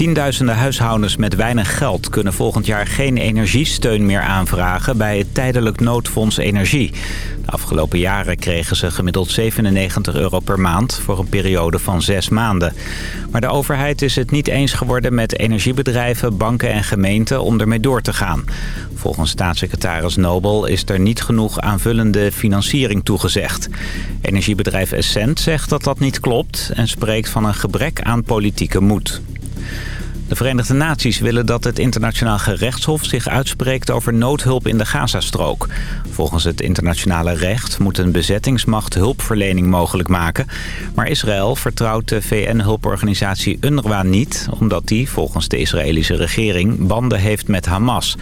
Tienduizenden huishoudens met weinig geld kunnen volgend jaar geen energiesteun meer aanvragen bij het tijdelijk noodfonds energie. De afgelopen jaren kregen ze gemiddeld 97 euro per maand voor een periode van zes maanden. Maar de overheid is het niet eens geworden met energiebedrijven, banken en gemeenten om ermee door te gaan. Volgens staatssecretaris Nobel is er niet genoeg aanvullende financiering toegezegd. Energiebedrijf Essent zegt dat dat niet klopt en spreekt van een gebrek aan politieke moed. De Verenigde Naties willen dat het internationaal gerechtshof zich uitspreekt over noodhulp in de Gazastrook. Volgens het internationale recht moet een bezettingsmacht hulpverlening mogelijk maken. Maar Israël vertrouwt de VN-hulporganisatie UNRWA niet... omdat die, volgens de Israëlische regering, banden heeft met Hamas.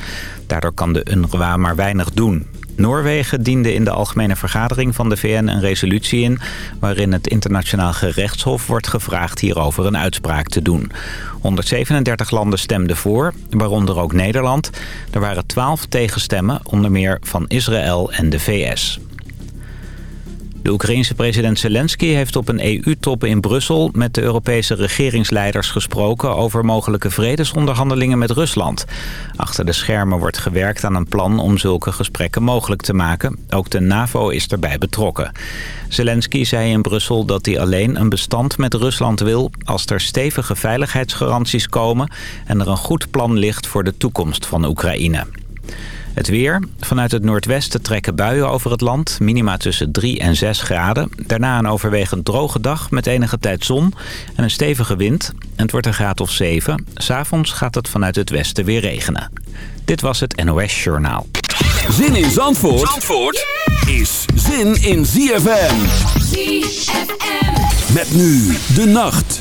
Daardoor kan de UNRWA maar weinig doen. Noorwegen diende in de algemene vergadering van de VN een resolutie in... waarin het internationaal gerechtshof wordt gevraagd hierover een uitspraak te doen. 137 landen stemden voor, waaronder ook Nederland. Er waren 12 tegenstemmen, onder meer van Israël en de VS. De Oekraïense president Zelensky heeft op een EU-top in Brussel... met de Europese regeringsleiders gesproken... over mogelijke vredesonderhandelingen met Rusland. Achter de schermen wordt gewerkt aan een plan om zulke gesprekken mogelijk te maken. Ook de NAVO is erbij betrokken. Zelensky zei in Brussel dat hij alleen een bestand met Rusland wil... als er stevige veiligheidsgaranties komen... en er een goed plan ligt voor de toekomst van Oekraïne. Het weer. Vanuit het noordwesten trekken buien over het land. Minima tussen 3 en 6 graden. Daarna een overwegend droge dag met enige tijd zon en een stevige wind. En het wordt een graad of 7. S'avonds gaat het vanuit het westen weer regenen. Dit was het NOS Journaal. Zin in Zandvoort, Zandvoort is zin in ZFM. ZFM. Met nu de nacht.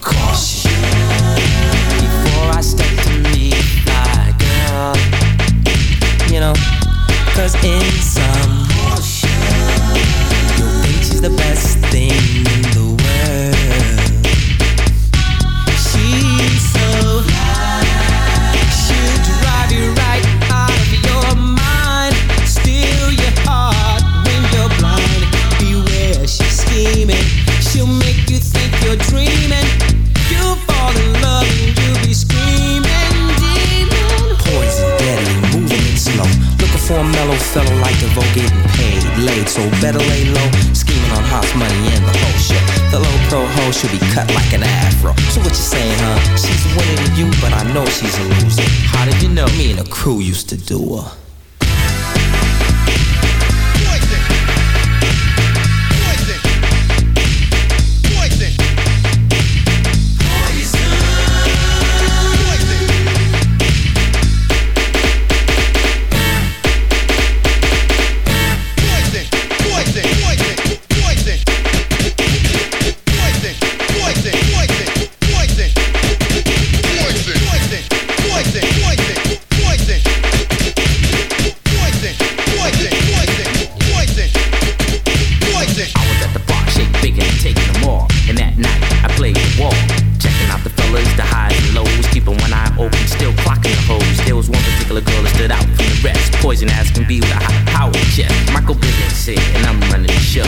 And ask him be with a power chest. Michael Bivens here, and I'm running the show.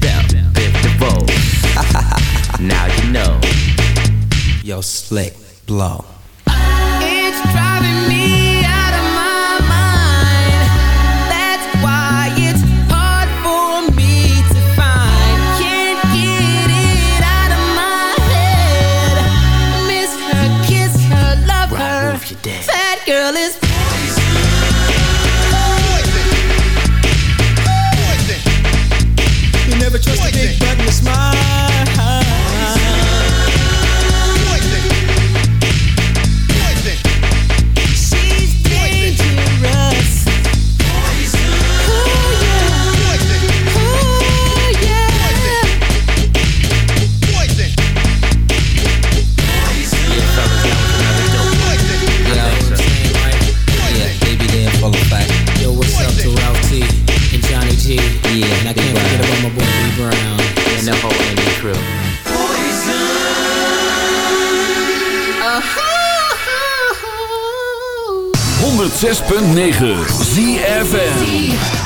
Bell, Biff DeVoe. now you know. Yo, slick, blow. 106.9 ZFN